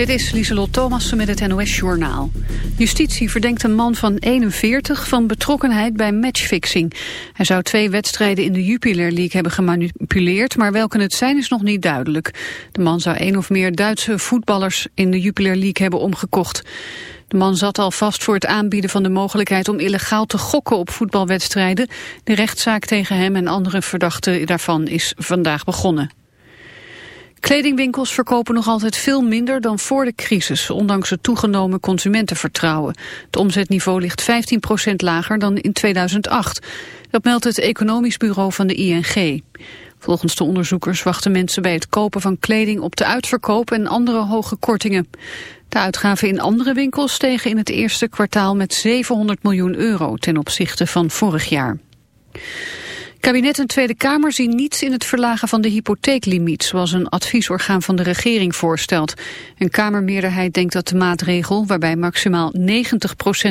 Dit is Lieselot Thomassen met het NOS-journaal. Justitie verdenkt een man van 41 van betrokkenheid bij matchfixing. Hij zou twee wedstrijden in de Jupiler League hebben gemanipuleerd... maar welke het zijn is nog niet duidelijk. De man zou één of meer Duitse voetballers in de Jupiler League hebben omgekocht. De man zat al vast voor het aanbieden van de mogelijkheid om illegaal te gokken op voetbalwedstrijden. De rechtszaak tegen hem en andere verdachten daarvan is vandaag begonnen. Kledingwinkels verkopen nog altijd veel minder dan voor de crisis, ondanks het toegenomen consumentenvertrouwen. Het omzetniveau ligt 15% lager dan in 2008. Dat meldt het economisch bureau van de ING. Volgens de onderzoekers wachten mensen bij het kopen van kleding op de uitverkoop en andere hoge kortingen. De uitgaven in andere winkels stegen in het eerste kwartaal met 700 miljoen euro ten opzichte van vorig jaar. Kabinet en Tweede Kamer zien niets in het verlagen van de hypotheeklimiet, zoals een adviesorgaan van de regering voorstelt. Een Kamermeerderheid denkt dat de maatregel, waarbij maximaal 90%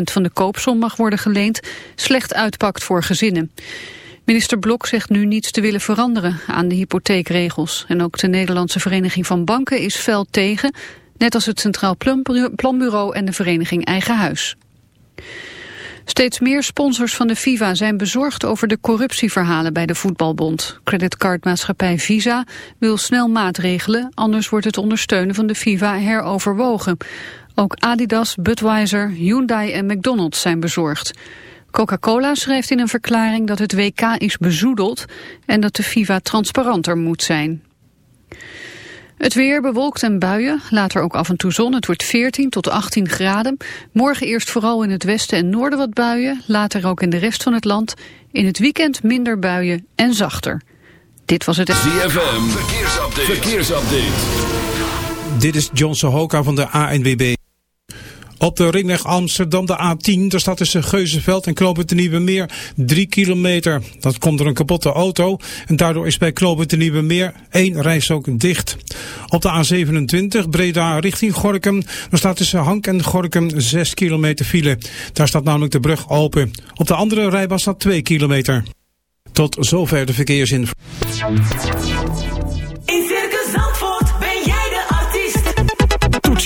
van de koopsom mag worden geleend, slecht uitpakt voor gezinnen. Minister Blok zegt nu niets te willen veranderen aan de hypotheekregels. En ook de Nederlandse Vereniging van Banken is fel tegen, net als het Centraal Planbureau en de vereniging Eigen Huis. Steeds meer sponsors van de FIFA zijn bezorgd over de corruptieverhalen bij de voetbalbond. Creditcardmaatschappij Visa wil snel maatregelen, anders wordt het ondersteunen van de FIFA heroverwogen. Ook Adidas, Budweiser, Hyundai en McDonald's zijn bezorgd. Coca-Cola schrijft in een verklaring dat het WK is bezoedeld en dat de FIFA transparanter moet zijn. Het weer bewolkt en buien, later ook af en toe zon. Het wordt 14 tot 18 graden. Morgen eerst vooral in het westen en noorden wat buien. Later ook in de rest van het land. In het weekend minder buien en zachter. Dit was het... ZFM, verkeersupdate. verkeersupdate. Dit is John Sohoka van de ANWB. Op de ringweg Amsterdam, de A10, daar staat tussen Geuzenveld en Knoopend de Nieuwe Meer 3 kilometer. Dat komt door een kapotte auto en daardoor is bij Knoopend de Nieuwe Meer één reis ook dicht. Op de A27, Breda richting Gorkum, daar staat tussen Hank en Gorkum 6 kilometer file. Daar staat namelijk de brug open. Op de andere rijbaan staat 2 kilometer. Tot zover de verkeersinformatie.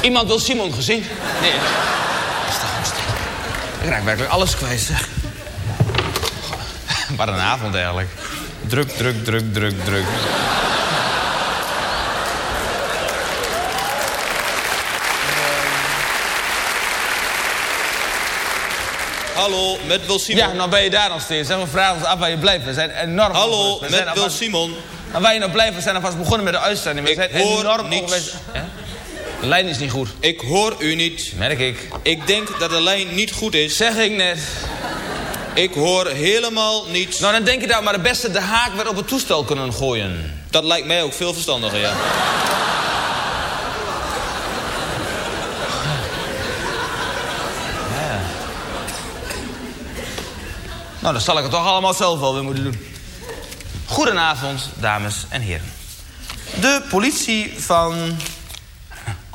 Iemand wil Simon gezien? Nee. Rustig. Ik raak werkelijk alles kwijt, zeg. Wat een avond eigenlijk. Druk, druk, druk, druk, druk. Hallo, met Wil Simon. Ja, nou ben je daar nog steeds. We vragen ons af waar je blijft. We zijn enorm Hallo, met Wil Simon. En waar je nou blijft, we zijn alvast begonnen met de uitzending. We Ik zijn hoor enorm niets. De lijn is niet goed. Ik hoor u niet. Merk ik. Ik denk dat de lijn niet goed is. Zeg ik net. Ik hoor helemaal niets. Nou, dan denk je dat maar het beste de haak weer op het toestel kunnen gooien. Dat lijkt mij ook veel verstandiger, ja. Nou, dan zal ik het toch allemaal zelf wel weer moeten doen. Goedenavond, dames en heren. De politie van...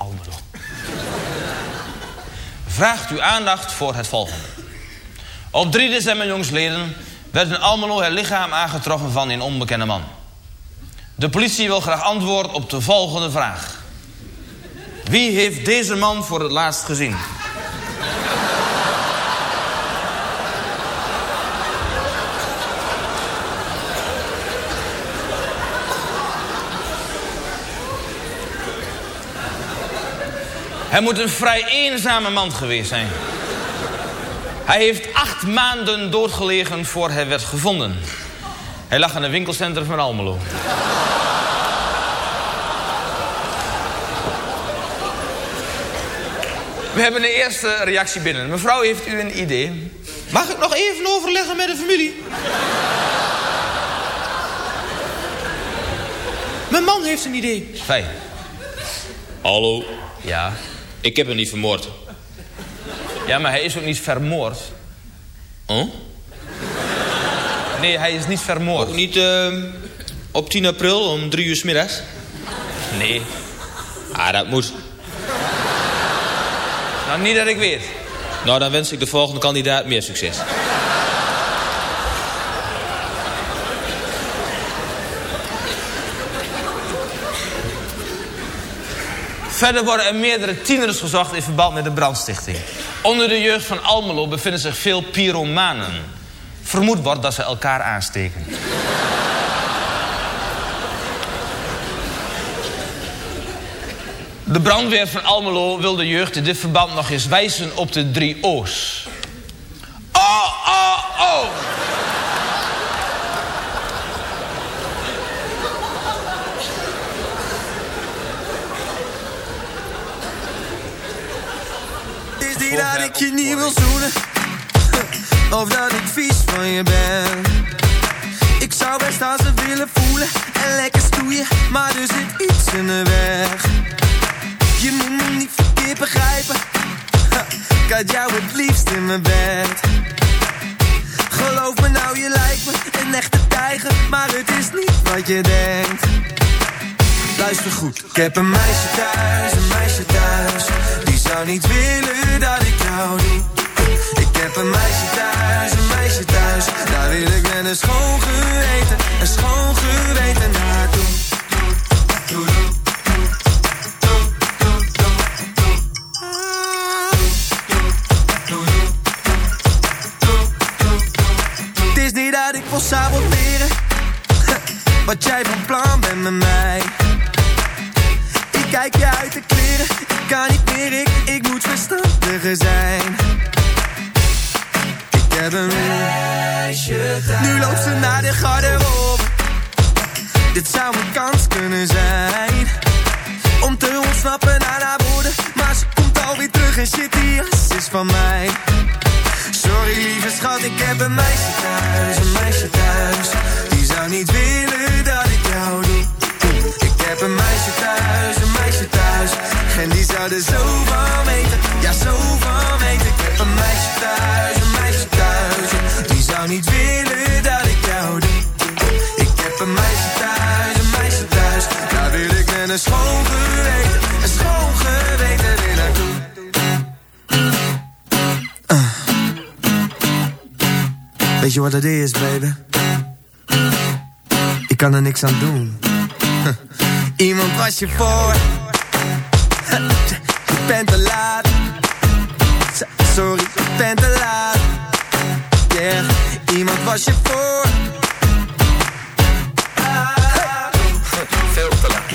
Almelo. Vraagt uw aandacht voor het volgende. Op 3 december, jongsleden, werd in Almelo het lichaam aangetroffen van een onbekende man. De politie wil graag antwoord op de volgende vraag. Wie heeft deze man voor het laatst gezien? Hij moet een vrij eenzame man geweest zijn. Hij heeft acht maanden doodgelegen voor hij werd gevonden. Hij lag in een winkelcentrum van Almelo. We hebben een eerste reactie binnen. Mevrouw, heeft u een idee? Mag ik nog even overleggen met de familie? Mijn man heeft een idee. Fijn. Hallo, Ja. Ik heb hem niet vermoord. Ja, maar hij is ook niet vermoord. Oh? Nee, hij is niet vermoord. Ook niet eh, op 10 april om drie uur 's middags? Nee. Ah, dat moet. Nou, niet dat ik weet. Nou, dan wens ik de volgende kandidaat meer succes. Verder worden er meerdere tieners gezocht in verband met de brandstichting. Onder de jeugd van Almelo bevinden zich veel pyromanen. Vermoed wordt dat ze elkaar aansteken. De brandweer van Almelo wil de jeugd in dit verband nog eens wijzen op de drie O's. Oh, oh, oh! Die dat ik je niet wil zoenen. Of dat ik vies van je ben. Ik zou best aan ze willen voelen En lekker stoeien Maar er zit iets in de weg. Je moet me niet verkeerd begrijpen. Ik had jou het liefst in mijn bed. Geloof me nou, je lijkt me een echte tijger Maar het is niet wat je denkt. Luister goed, ik heb een meisje thuis, een meisje thuis zou niet willen dat ik jou doe Ik heb een meisje thuis, een meisje thuis. Daar wil ik met een schoon geweten, een schoon geweten naartoe. Het is niet dat ik wil saboteren. Wat jij van plan bent met mij. Ik kijk je uit de kleren kan niet meer, ik, ik moet verstandiger zijn. Ik heb een meisje Nu loopt ze naar de garderobe. Dit zou een kans kunnen zijn Om te ontsnappen aan haar woorden. Maar ze komt alweer terug en shit die jas is van mij. Sorry lieve schat, ik heb een meisje thuis, een meisje thuis. Die zou niet willen dat ik jou doe heb een meisje thuis, een meisje thuis. En die zou er zo van weten, ja zo van weten. Ik heb een meisje thuis, een meisje thuis. Die zou niet willen dat ik jou doe. Ik heb een meisje thuis, een meisje thuis. Daar wil ik met een schoon geweten, een schoon geweten weer naartoe. Weet je wat het is, baby? Ik kan er niks aan doen. Iemand was je voor. Je bent te laat. Sorry, je bent te laat. Yeah, iemand was je voor. Veel te laat.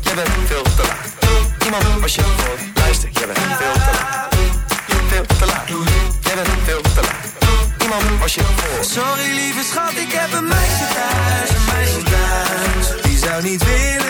Je bent veel te laat. Iemand was je voor. Luister, je bent veel te laat. Veel te laat. Je bent veel te laat. Iemand was je voor. Sorry, lieve schat, ik heb een meisje thuis. Een meisje thuis. Die zou niet willen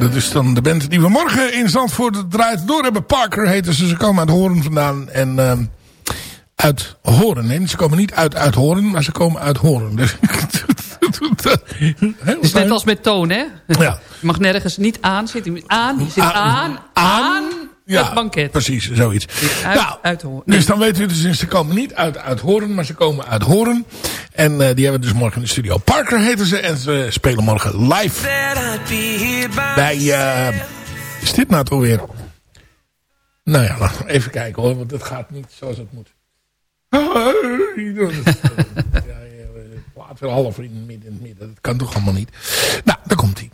dat is dan de band die we morgen in Zandvoort draait door hebben. Parker heten ze. Ze komen uit Horen vandaan. En ehm, uit Horen. Nee, ze komen niet uit uit Horen, maar ze komen uit Horen. Dus, Het is net als met toon, hè? Ja. Je mag nergens niet aan zitten. Aan, je zit Aan- aan, aan, ja, het banket. precies, zoiets. Uit, Nou, uit horen. Dus dan weten we dus, ze komen niet uit, uit Horen, maar ze komen uit Horen. En eh, die hebben we dus morgen in de studio. Parker heten ze en ze spelen morgen live bij... eh, is dit nou toch weer? Nou ja, nou, even kijken hoor, want het gaat niet zoals het moet. ja, ja, plaat weer half in het midden, in het midden. Dat kan toch allemaal niet. Nou, daar komt hij.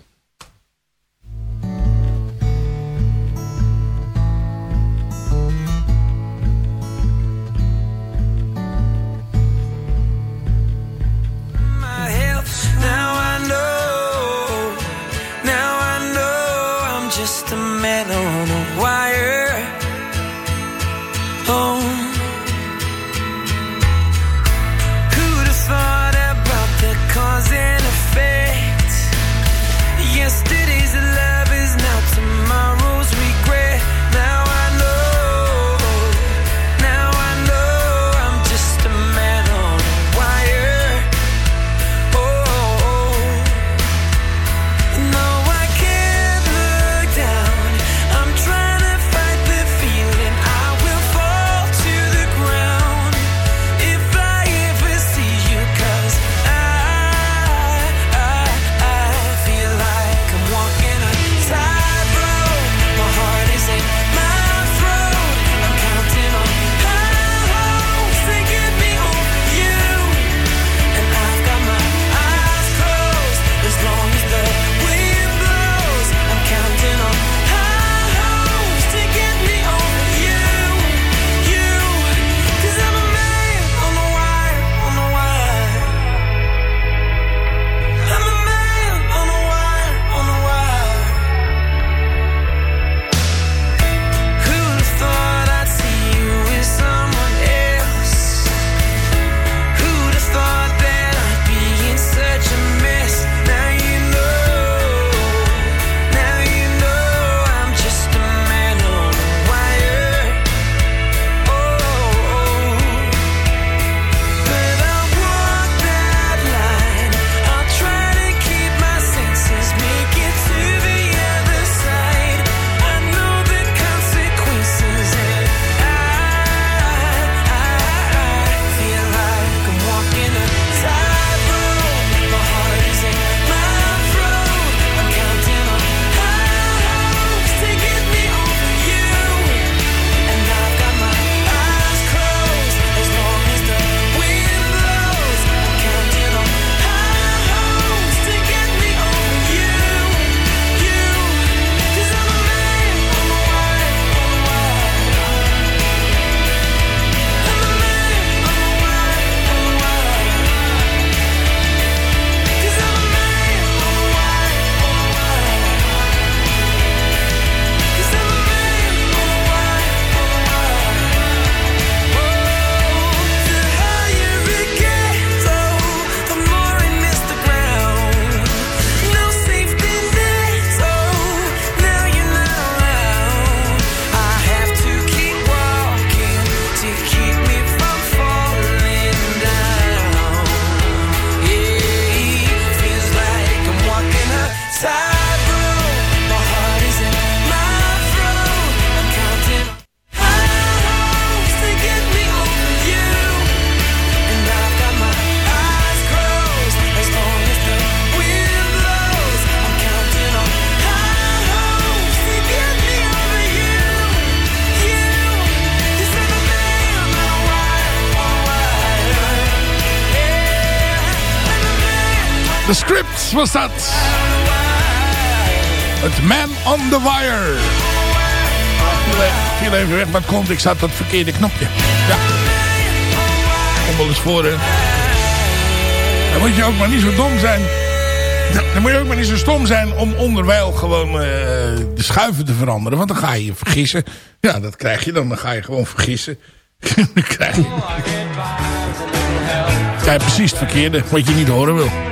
Script was dat. Het Man on the Wire. Viel even- weg, het komt. Ik zat het verkeerde knopje. Ja. Kom wel eens voor. Dan moet je ook maar niet zo dom zijn. Dan moet je ook maar niet zo stom zijn om onderwijl gewoon eh, de schuiven te veranderen. Want dan ga je je vergissen. Ja, dat krijg je dan. Dan ga je gewoon vergissen. dan krijg je... Ja, precies het verkeerde. Wat je niet horen wil.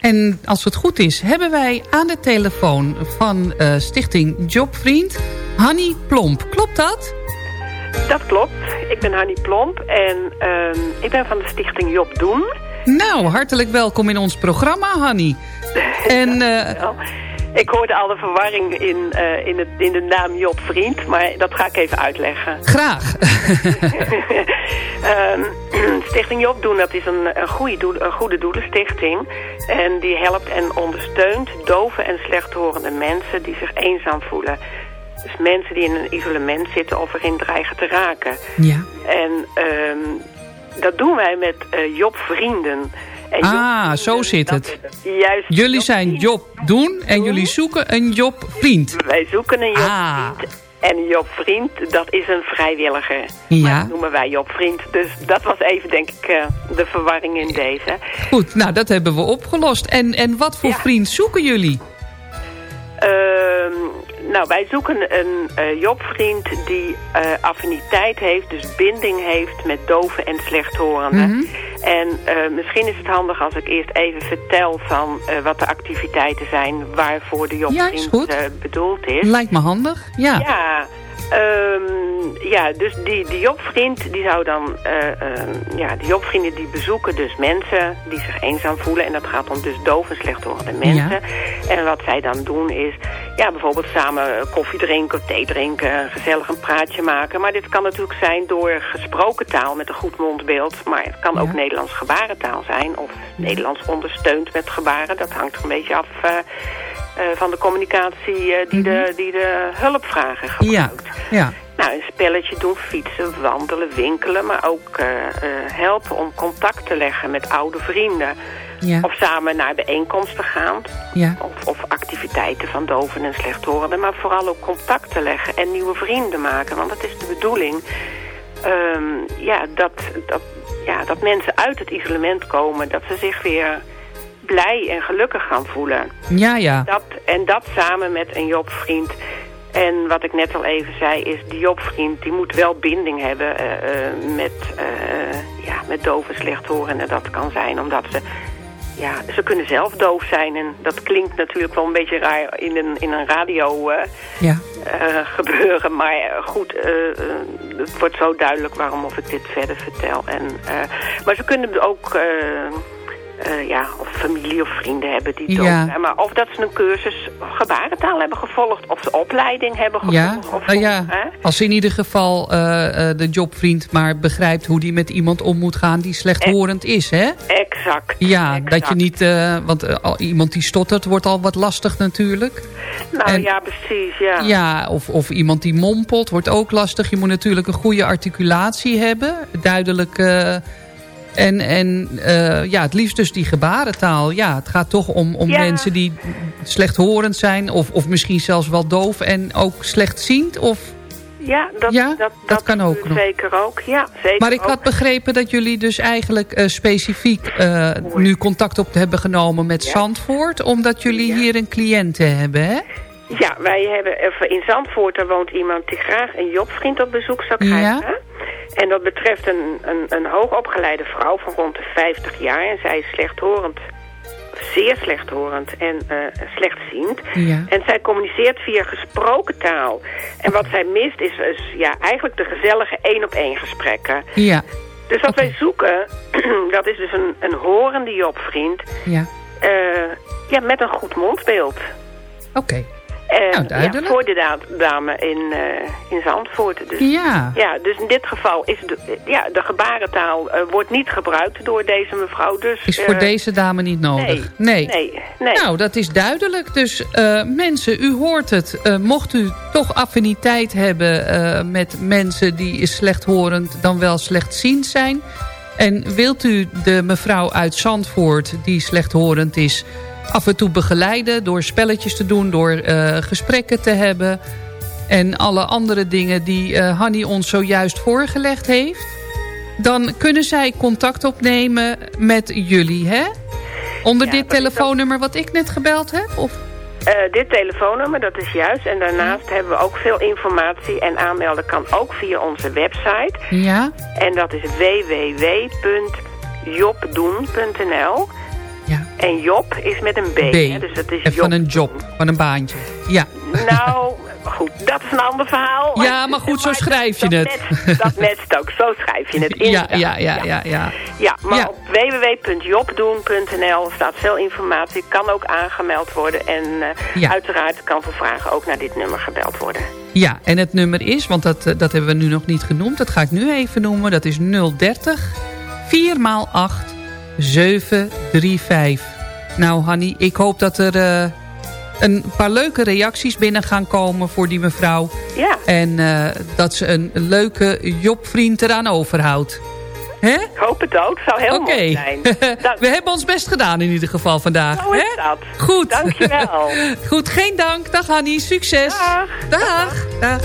en als het goed is, hebben wij aan de telefoon van eh, Stichting Jobvriend Hanny Plomp. Klopt dat? Dat klopt. Ik ben Hanny Plomp en ehm, ik ben van de stichting Job Doen. Nou, hartelijk welkom in ons programma, Hanny. En eh, Ik hoorde al de verwarring in, eh, in, het, in de naam Job Vriend, maar dat ga ik even uitleggen. graag. Ehm, stichting Job Doen, dat is een, een, goede doel, een goede doelenstichting. En die helpt en ondersteunt dove en slechthorende mensen die zich eenzaam voelen. Dus mensen die in een isolement zitten of erin dreigen te raken. Ja. En ehm, dat doen wij met eh Job Vrienden. En Ah, zo zit het. Juist. Jullie zijn job doen en jullie zoeken een jobvriend. Wij zoeken een Job Ah. Vriend. En Job Vriend, dat is een vrijwilliger. Ja. Maar dat noemen wij Job Vriend. Dus dat was even, denk ik, eh, de verwarring in deze. Goed, nou dat hebben we opgelost. En, en wat voor vriend zoeken jullie? Ehm, nou, wij zoeken een eh, jobvriend die eh, affiniteit heeft, dus binding heeft met doven en slechthorenden. Mhm. En eh, misschien is het handig als ik eerst even vertel van wat de activiteiten zijn waarvoor de Ja, is jobvriend goed. eh, bedoeld is. Lijkt me handig. Ja. Ja, ehm, ja dus die, die jobvriend die zou dan, ehm, ja, die jobvrienden die bezoeken dus mensen die zich eenzaam voelen. En dat gaat om dus doof en slechthorende mensen. En wat zij dan doen is, ja, bijvoorbeeld samen koffie drinken, thee drinken, gezellig een praatje maken. Maar dit kan natuurlijk zijn door gesproken taal met een goed mondbeeld. Maar het kan ook Nederlands gebarentaal zijn of Nederlands ondersteund met gebaren. Dat hangt er een beetje af... eh, van de communicatie eh, die, de, die de hulpvragen gebruikt. Ja, ja. Nou, een spelletje doen, fietsen, wandelen, winkelen, maar ook eh, eh, helpen om contact te leggen met oude vrienden. Ja. Of samen naar bijeenkomsten gaan. Ja. Of, of activiteiten van doven en slechthorenden. Maar vooral ook contact te leggen en nieuwe vrienden maken. Want dat is de bedoeling. ehm, ja, dat, dat, ja, dat mensen uit het isolement komen. Dat ze zich weer blij en gelukkig gaan voelen. Ja, ja. Dat, en dat samen met een jobvriend. En wat ik net al even zei is, die jobvriend die moet wel binding hebben eh, eh, met, eh ja, met dove slechthorenden. Dat kan zijn omdat ze, ja, ze kunnen zelf doof zijn. En dat klinkt natuurlijk wel een beetje raar in een, in een radio Ja. gebeuren. Maar goed, het wordt zo duidelijk waarom of ik dit verder vertel. En, maar ze kunnen ook... eh, ja, of familie of vrienden hebben die doof Ja. Maar of dat ze een cursus gebarentaal hebben gevolgd. Of ze opleiding hebben gevolgd. Ja, Of, nou ja, hè? als in ieder geval eh, de jobvriend maar begrijpt hoe die met iemand om moet gaan die slechthorend is, hè? Exact. Ja, dat je niet, want iemand die stottert wordt al wat lastig natuurlijk. Nou En- ja, precies, ja. Ja, of, of iemand die mompelt wordt ook lastig. Je moet natuurlijk een goede articulatie hebben, duidelijk... en en eh, ja, het liefst dus die gebarentaal. Ja, het gaat toch om, om Ja. mensen die slechthorend zijn... Of, of misschien zelfs wel doof en ook slechtziend. Of... Ja, dat, Ja, dat, dat kan ook nog. Zeker ook, ja. Zeker Maar ik ook. had begrepen dat jullie dus eigenlijk eh, specifiek eh, nu contact op hebben genomen met Zandvoort. Omdat jullie hier een cliënte hebben, hè? Ja, wij hebben in Zandvoort, daar woont iemand die graag een jobvriend op bezoek zou krijgen. En dat betreft een, een, een hoogopgeleide vrouw van rond de 50 jaar. En zij is slechthorend, zeer slechthorend en uh, slechtziend. Ja. En zij communiceert via gesproken taal. En wat zij mist is, is ja, eigenlijk de gezellige één-op-één gesprekken. Ja. Dus wat wij zoeken, dat is dus een, een horende jobvriend... Ja. Uh, ja, met een goed mondbeeld. Oké. Duidelijk. Ja, voor de da- dame in, uh, in Zandvoort. Dus, Ja. ja. Dus in dit geval is de, ja, de gebarentaal uh, wordt niet gebruikt door deze mevrouw. Dus, Is voor deze dame niet nodig? Nee. nee. nee. Nou, dat is duidelijk. Dus uh, mensen, u hoort het. mocht u toch affiniteit hebben met mensen die slechthorend dan wel slechtziend zijn... en wilt u de mevrouw uit Zandvoort die slechthorend is af en toe begeleiden... door spelletjes te doen, door uh, gesprekken te hebben... en alle andere dingen die uh, Hanny ons zojuist voorgelegd heeft... dan kunnen zij contact opnemen met jullie, hè? Onder Ja, dit dat telefoonnummer wat ik net gebeld heb? Of? Uh, dit telefoonnummer, dat is juist. En daarnaast hebben we ook veel informatie. En aanmelden kan ook via onze website. Ja. En dat is www.jobdoen.nl. Ja. En Job is met een B. B. Hè? Dus het is van een job, van een baantje. Ja. Nou, goed, dat is een ander verhaal. Ja, maar goed, zo schrijf je dat het. Dat matcht ook, zo schrijf je het. Ja, ja, ja, ja, ja. Ja, maar op www.jobdoen.nl staat veel informatie. Kan ook aangemeld worden. En eh, uiteraard kan voor vragen ook naar dit nummer gebeld worden. Ja, en het nummer is, want dat, eh, dat hebben we nu nog niet genoemd. Dat ga ik nu even noemen. Dat is 030 4 x 8 735. Nou, Hanny, ik hoop dat er eh, een paar leuke reacties binnen gaan komen voor die mevrouw. Ja. En eh, dat ze een leuke jobvriend eraan overhoudt. Hè? Ik hoop het ook. Zou heel Oké. mooi zijn. We hebben ons best gedaan in ieder geval vandaag. Zo is dat. Goed. Dankjewel. Goed, geen dank. Dag Hanny, succes. Dag. Dag.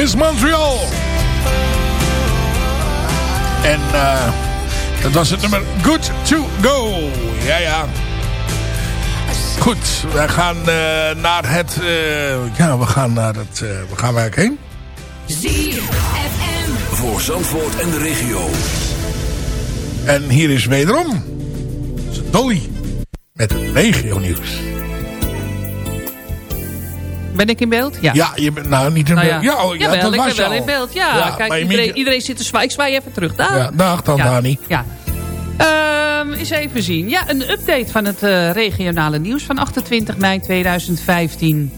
Is Montreal. En eh, dat was het nummer Good to Go. Ja, ja. Goed, wij gaan eh, naar het... eh, ja, we gaan naar het... eh, waar gaan wij heen? ZFM. Voor Zandvoort en de regio. En hier is wederom... Dolly. Met het regio nieuws. Ben ik in beeld? Ja. Ja, je bent nou niet in Nou beeld. Ja, oh, ja, Jawel, dat ik was ben wel in beeld. Ja, Ja, kijk, je iedereen, iedereen zit te zwaaien. Ik zwaai even terug. Dag. Ja, dag dan. Dani. Ja. Ehm, eens even zien. Ja, een update van het eh, regionale nieuws van 28 mei 2015.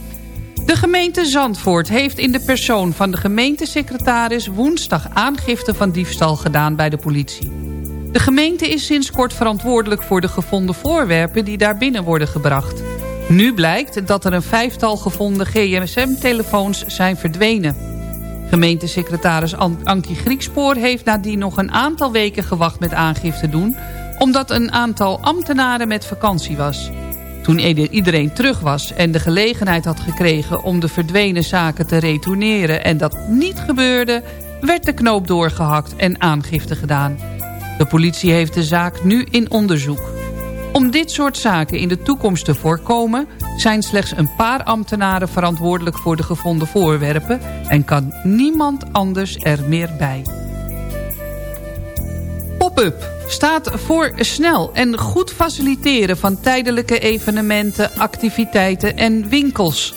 De gemeente Zandvoort heeft in de persoon van de gemeentesecretaris... woensdag aangifte van diefstal gedaan bij de politie. De gemeente is sinds kort verantwoordelijk voor de gevonden voorwerpen... die daar binnen worden gebracht. Nu blijkt dat er een vijftal gevonden GSM-telefoons zijn verdwenen. Gemeentesecretaris An Ankie Griekspoor heeft nadien nog een aantal weken gewacht met aangifte doen... omdat een aantal ambtenaren met vakantie was. Toen ieder- iedereen terug was en de gelegenheid had gekregen om de verdwenen zaken te retourneren... en dat niet gebeurde, werd de knoop doorgehakt en aangifte gedaan. De politie heeft de zaak nu in onderzoek. Om dit soort zaken in de toekomst te voorkomen... zijn slechts een paar ambtenaren verantwoordelijk voor de gevonden voorwerpen... en kan niemand anders er meer bij. Pop-up staat voor snel en goed faciliteren van tijdelijke evenementen, activiteiten en winkels.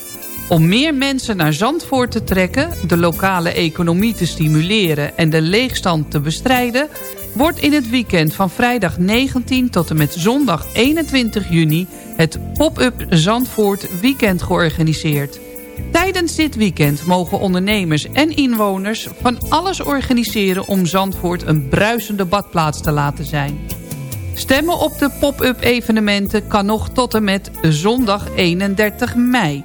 Om meer mensen naar Zandvoort te trekken, de lokale economie te stimuleren en de leegstand te bestrijden, wordt in het weekend van vrijdag 19 tot en met zondag 21 juni het Pop-up Zandvoort Weekend georganiseerd. Tijdens dit weekend mogen ondernemers en inwoners van alles organiseren om Zandvoort een bruisende badplaats te laten zijn. Stemmen op de pop-up evenementen kan nog tot en met zondag 31 mei.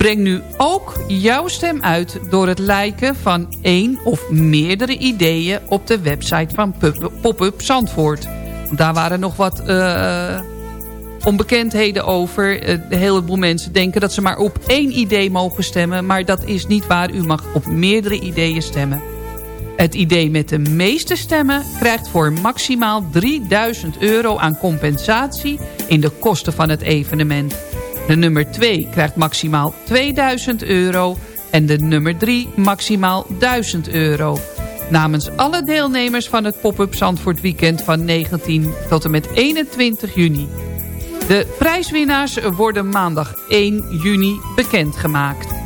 Breng nu ook jouw stem uit door het liken van één of meerdere ideeën op de website van Pop- Pop-up Zandvoort. Daar waren nog wat eh, onbekendheden over. Eh, Een heleboel mensen denken dat ze maar op één idee mogen stemmen. Maar dat is niet waar. U mag op meerdere ideeën stemmen. Het idee met de meeste stemmen krijgt voor maximaal 3000 euro aan compensatie in de kosten van het evenement. De nummer 2 krijgt maximaal 2000 euro en de nummer 3 maximaal 1000 euro. Namens alle deelnemers van het Pop-up Zandvoort Weekend van 19 tot en met 21 juni. De prijswinnaars worden maandag 1 juni bekendgemaakt.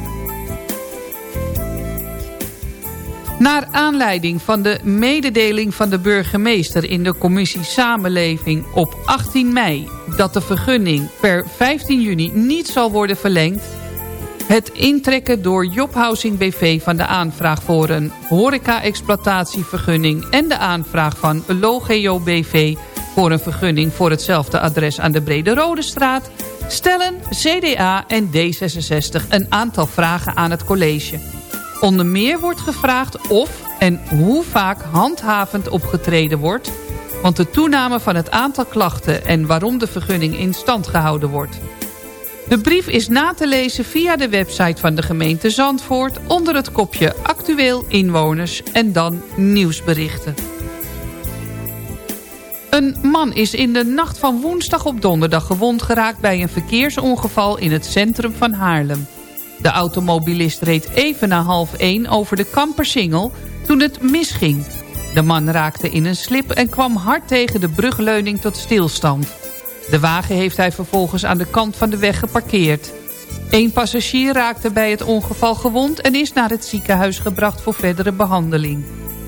Naar aanleiding van de mededeling van de burgemeester in de commissie Samenleving op 18 mei... dat de vergunning per 15 juni niet zal worden verlengd... het intrekken door Job Housing BV van de aanvraag voor een horeca-exploitatievergunning... en de aanvraag van Logeo BV voor een vergunning voor hetzelfde adres aan de Brede Rode Straat... stellen CDA en D66 een aantal vragen aan het college... Onder meer wordt gevraagd of en hoe vaak handhavend opgetreden wordt... want de toename van het aantal klachten en waarom de vergunning in stand gehouden wordt. De brief is na te lezen via de website van de gemeente Zandvoort... onder het kopje Actueel Inwoners en dan Nieuwsberichten. Een man is in de nacht van woensdag op donderdag gewond geraakt... bij een verkeersongeval in het centrum van Haarlem. De automobilist reed even na half één over de Kampersingel toen het misging. De man raakte in een slip en kwam hard tegen de brugleuning tot stilstand. De wagen heeft hij vervolgens aan de kant van de weg geparkeerd. Eén passagier raakte bij het ongeval gewond en is naar het ziekenhuis gebracht voor verdere behandeling.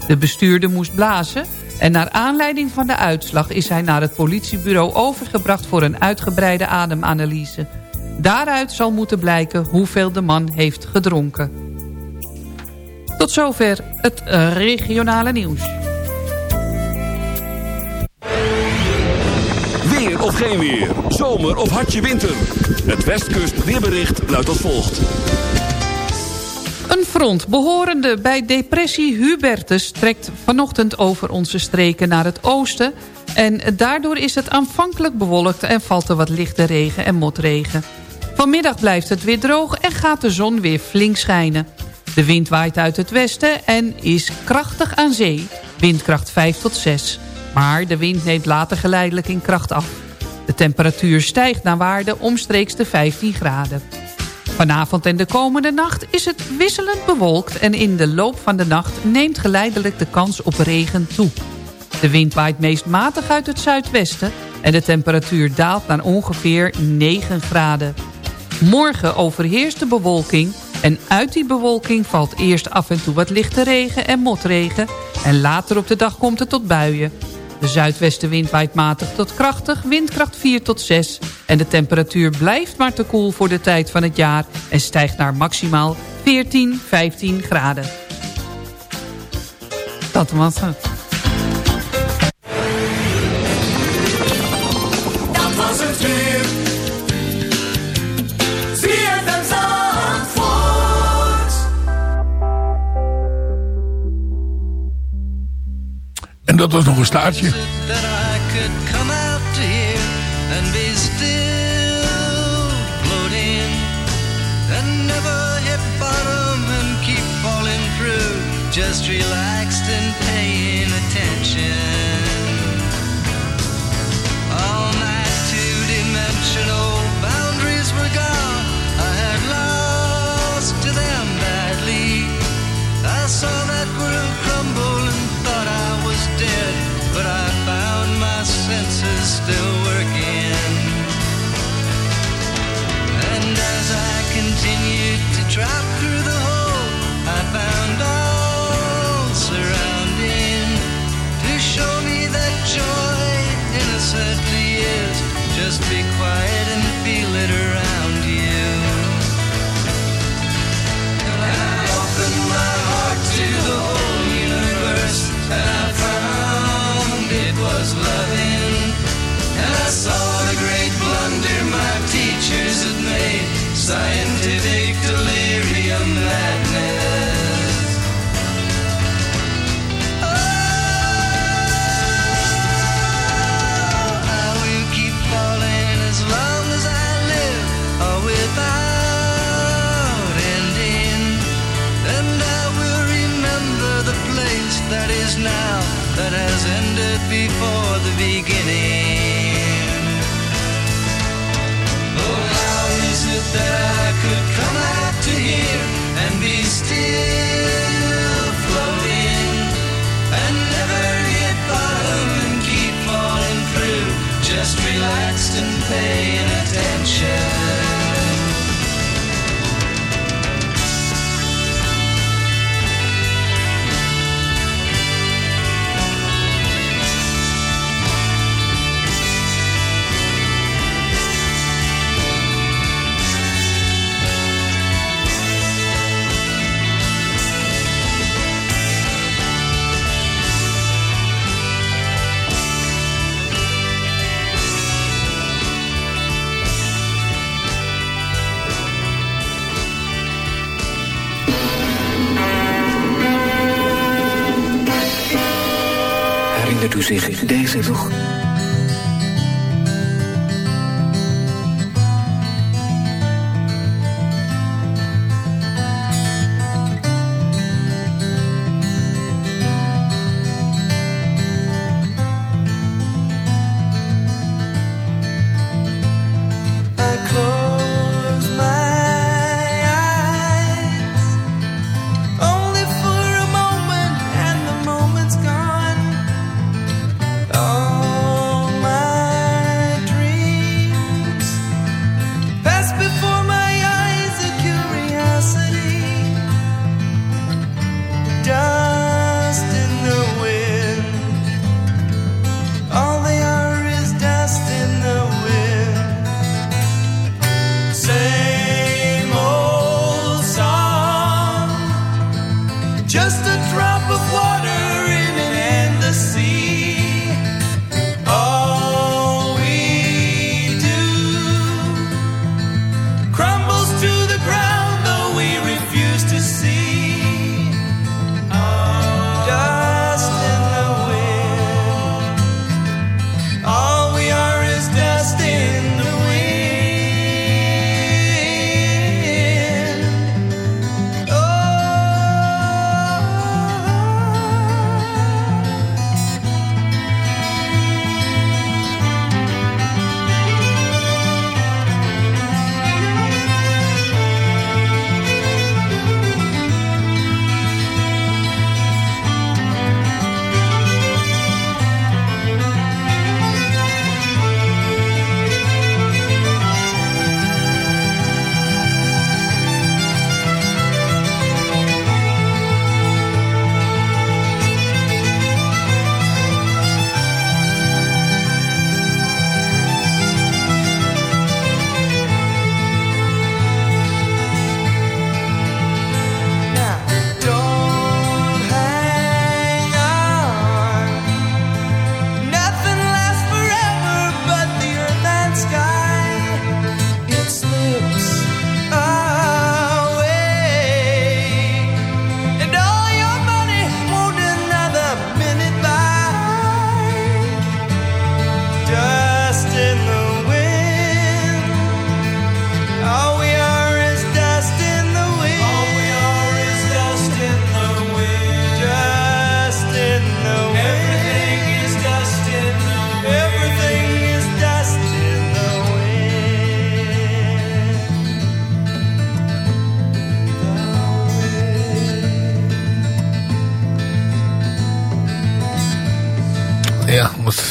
De bestuurder moest blazen en naar aanleiding van de uitslag is hij naar het politiebureau overgebracht voor een uitgebreide ademanalyse. Daaruit zal moeten blijken hoeveel de man heeft gedronken. Tot zover het eh, regionale nieuws. Weer of geen weer. Zomer of hartje winter. Het Westkust weerbericht luidt als volgt. Een front behorende bij depressie Hubertus trekt vanochtend over onze streken naar het oosten... en daardoor is het aanvankelijk bewolkt en valt er wat lichte regen en motregen. Vanmiddag blijft het weer droog en gaat de zon weer flink schijnen. De wind waait uit het westen en is krachtig aan zee, windkracht 5 tot 6. Maar de wind neemt later geleidelijk in kracht af. De temperatuur stijgt naar waarde omstreeks de 15 graden. Vanavond en de komende nacht is het wisselend bewolkt... en in de loop van de nacht neemt geleidelijk de kans op regen toe. De wind waait meest matig uit het zuidwesten... en de temperatuur daalt naar ongeveer 9 graden. Morgen overheerst de bewolking... en uit die bewolking valt eerst af en toe wat lichte regen en motregen... en later op de dag komt het tot buien. De zuidwestenwind waait matig tot krachtig, windkracht 4 tot 6... en de temperatuur blijft maar te koel voor de tijd van het jaar... en stijgt naar maximaal 14, 15 graden. Dat was het. Dat was nog een staartje. that I still working. And as I continued to drop is now, that has ended before the beginning. Zich deze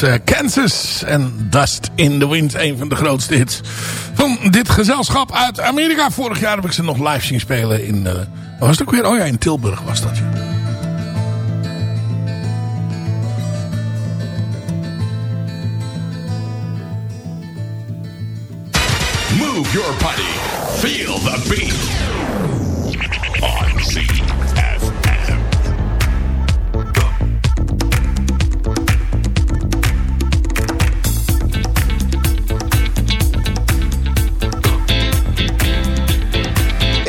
Eh, Kansas en Dust in the Wind. Een van de grootste hits van dit gezelschap uit Amerika. Vorig jaar heb ik ze nog live zien spelen in... eh, was het ook weer? Oh ja, in Tilburg was dat. Move your body. Feel the beat. On ZFM.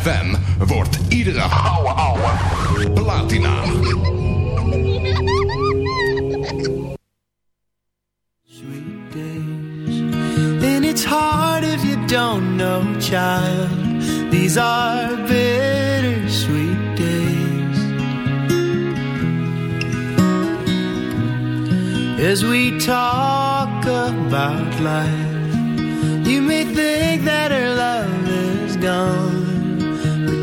ZFM wordt iedere ouwe ouwe platina. And it's hard if you don't know, child. These are bittersweet days. As we talk about life, you may think that her love is gone,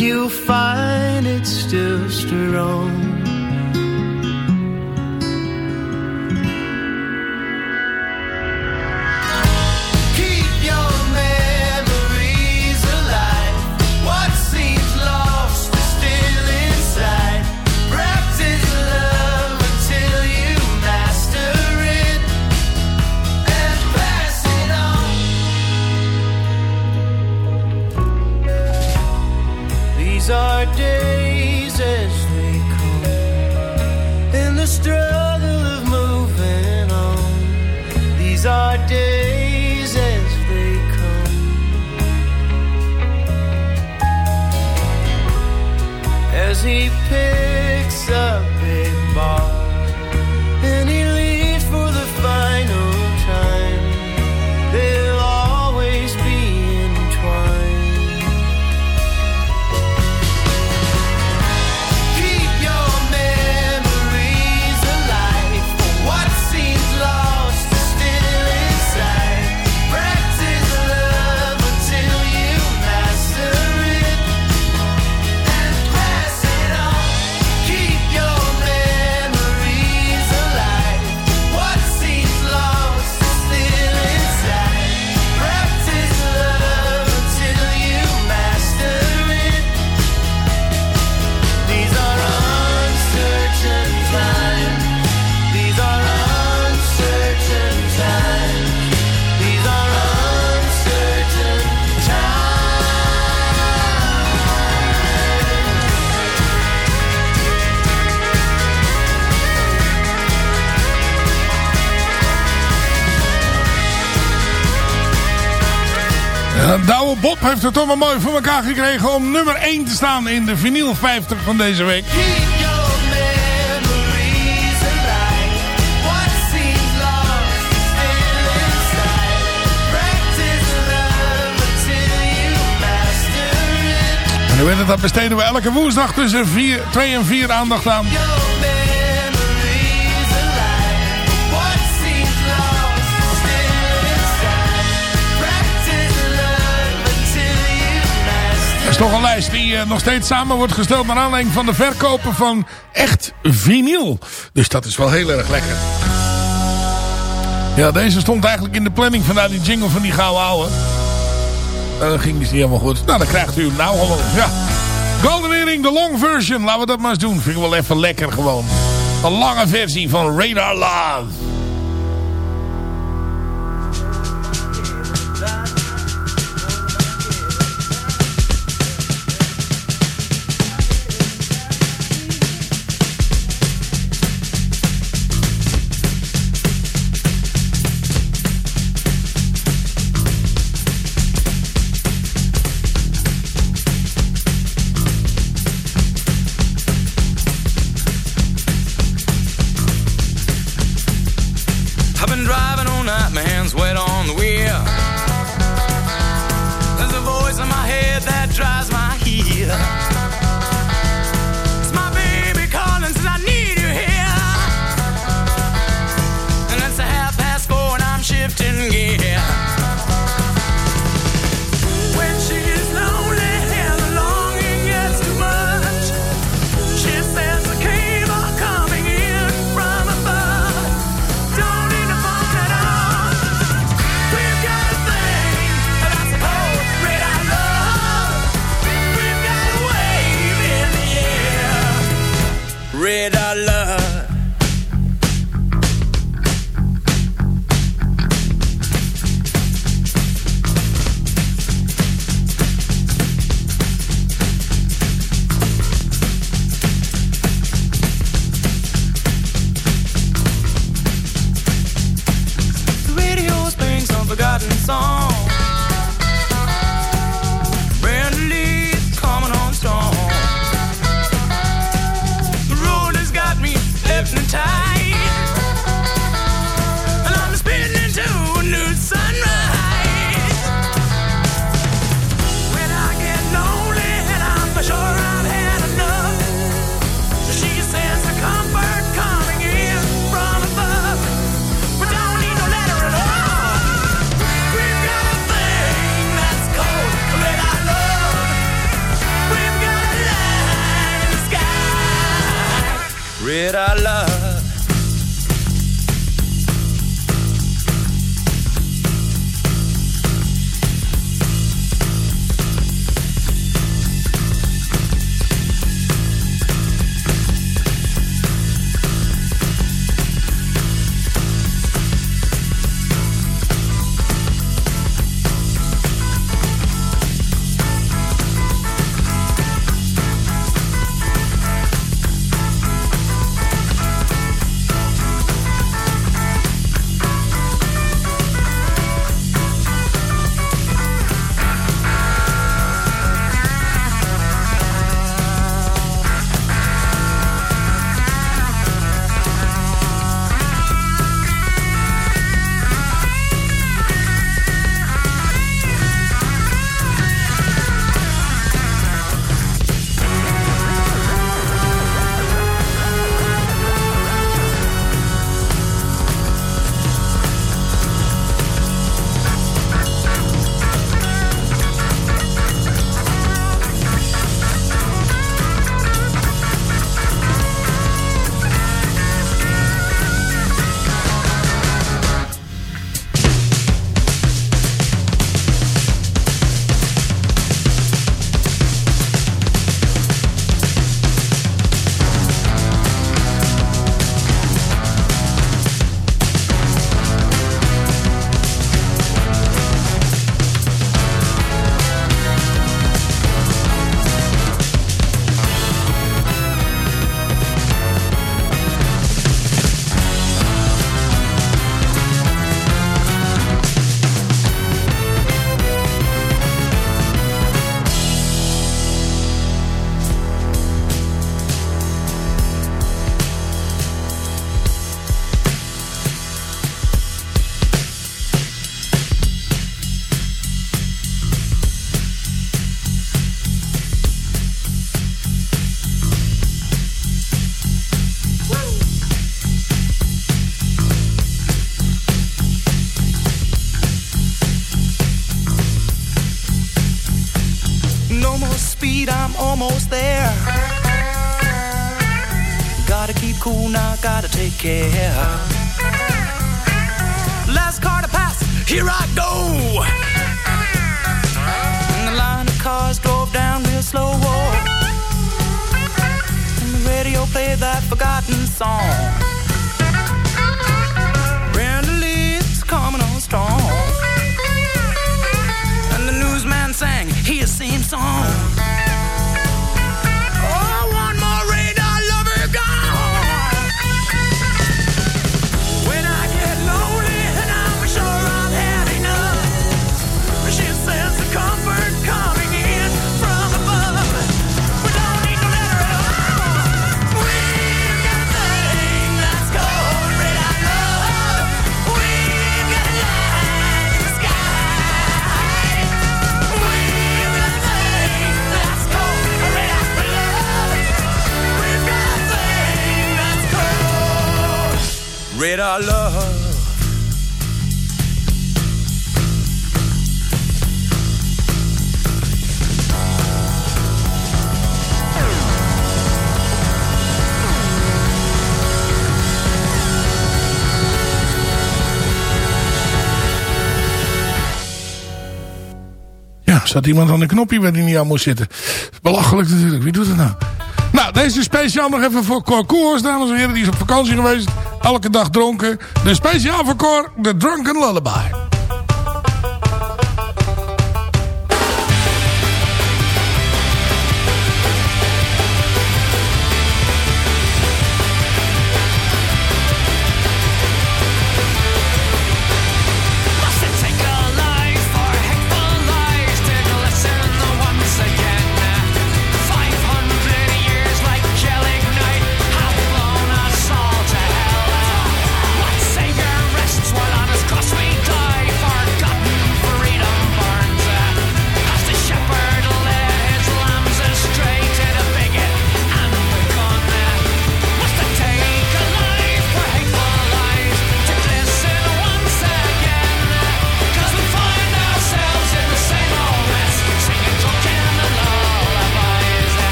you'll find it's still strong. These are days as they come. As he picks up Ja, Douwe Bob heeft het toch wel mooi voor elkaar gekregen om nummer 1 te staan in de vinyl 50 van deze week. En u weet het, dat besteden we elke woensdag tussen 2 en 4 aandacht aan. Toch een lijst die eh, nog steeds samen wordt gesteld naar aanleiding van de verkopen van echt vinyl. Dus dat is wel heel erg lekker. Ja, deze stond eigenlijk in de planning vanuit die jingle van die gouden ouwe. Dan ging dus niet helemaal goed. Nou, dan krijgt u hem nou gewoon. Ja. Golden Earring, de long version. Laten we dat maar eens doen. Vind ik wel even lekker gewoon. Een lange versie van Radar Love. forgotten song. ja our zat iemand aan de knopje waar die niet aan moest zitten. Belachelijk natuurlijk, wie doet het nou? Nou, deze speciaal nog even voor Corcoors, dames en heren. Die is op vakantie geweest elke dag dronken. De speciaal voor Cor, de Drunken Lullaby.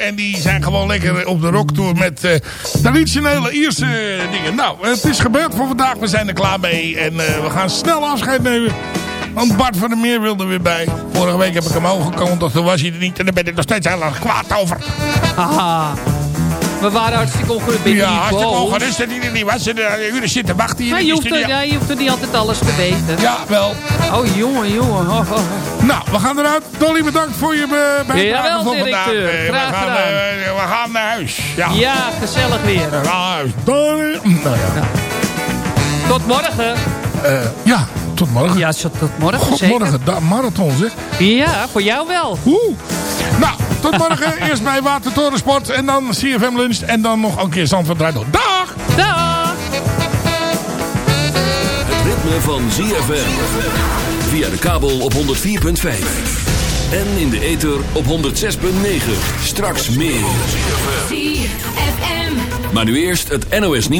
En die zijn gewoon lekker op de rocktour met eh, traditionele Ierse dingen. Nou, het is gebeurd voor vandaag. We zijn er klaar mee. En eh, we gaan snel afscheid nemen. Want Bart van der Meer wilde er weer bij. Vorige week heb ik hem overgekondigd. Toen was hij er niet. En daar ben ik nog steeds heel erg kwaad over. Haha. We waren hartstikke ongerust. Ja, hartstikke ongerust er niet was. Ze de uren zitten wachten hier Maar je hoeft, er, studio. ja, je hoeft er niet altijd alles te weten. Ja, wel. Oh, jongen, jongen. Oh, oh, oh. Nou, we gaan eruit. Dolly, bedankt voor je eh, bijdrage Jawel, voor vandaag. directeur. Eh, Graag we, gaan, gedaan. eh, we gaan naar huis. Ja, Ja, gezellig weer. we gaan naar huis. Dolly. Nou ja. Tot morgen. Eh, ja, tot morgen. Ja, tot morgen God, zeker. morgen, da- marathon zeg. Ja, voor jou wel. Oeh. Nou, tot morgen. Eerst bij Watertorensport en dan CFM Lunch. En dan nog een keer Zandvoort draait door. Dag! Dag! Het ritme van ZFM. Via de kabel op 104.5. En in de ether op 106.9. Straks meer. Maar nu eerst het NOS nieuws.